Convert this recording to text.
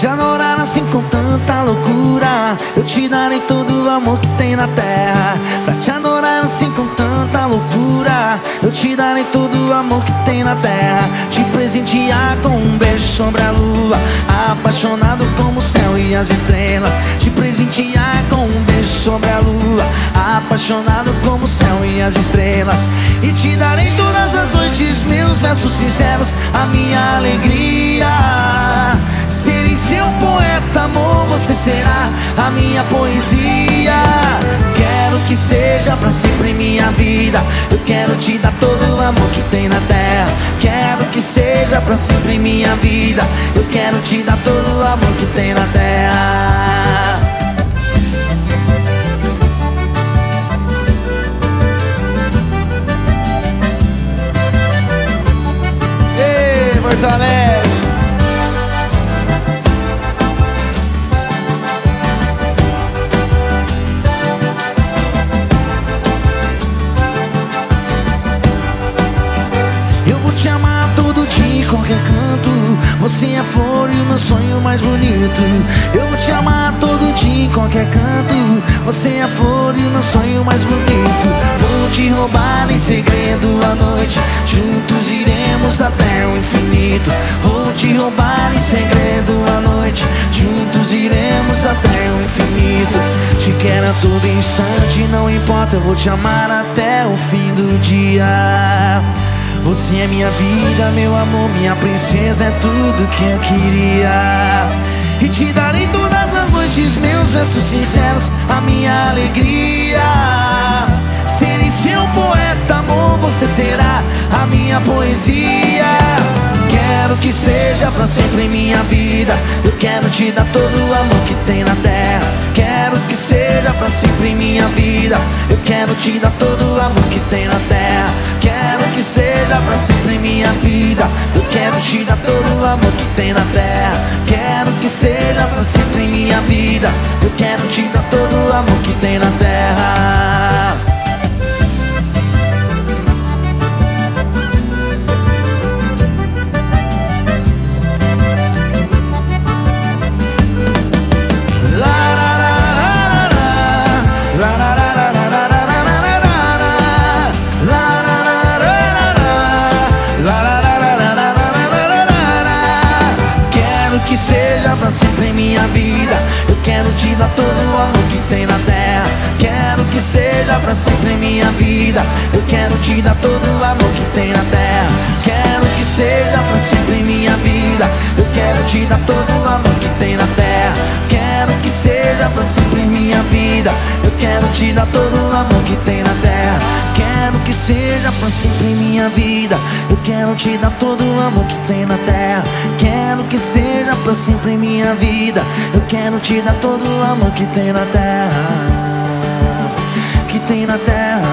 te adorar assim com tanta loucura Eu te darei todo o amor que tem na terra. Pra te adorar assim com tanta loucura Eu te darei todo o amor que tem na terra. Te presentear com um beijo sobre a lua Apaixonado como o céu e as estrelas. Te presentear com um beijo sobre a lua Apaixonado como o céu e as estrelas. E te darei todas as noites meus versos sinceros A minha alegria a minha poesia. Quero que seja pra sempre minha vida. Eu quero te dar todo o amor que tem na terra. Quero que seja pra sempre minha vida. Eu quero te dar todo o amor que tem na terra. Ei, Porto! Você é flor e o meu sonho mais bonito. Eu vou te amar todo dia em qualquer canto. Você é flor e o meu sonho mais bonito. Vou te roubar em segredo à noite. Juntos iremos até o infinito. Vou te roubar em segredo à noite. Juntos iremos até o infinito. Te quero a todo instante, não importa Eu vou te amar até o fim do dia você é minha vida, meu amor, minha princesa, é tudo que eu queria. E te darei todas as noites meus versos sinceros, a minha alegria. Serei seu poeta, amor, você será a minha poesia. Quero que seja pra sempre minha vida. Eu quero te dar todo o amor que tem na terra. Quero que seja pra sempre minha vida. Eu quero te dar todo o amor que tem na terra. Pra sempre minha vida. Eu quero te dar todo o amor que tem na terra. Quero que seja pra sempre minha vida. Eu quero te dar todo o amor que tem na seja pra sempre minha vida. Eu quero te dar todo o amor que tem na terra. Quero que seja pra sempre minha vida. Eu quero te dar todo o amor que tem na terra. Quero que seja pra sempre minha vida. Eu quero te dar todo o amor que tem na terra. Quero que seja pra sempre minha vida. Eu quero te dar todo o amor que tem na terra. Quero que seja pra sempre minha vida. Eu quero te dar todo o amor que tem na terra. Quero pra sempre minha vida. Eu quero te dar todo o amor que tem na terra Que tem na terra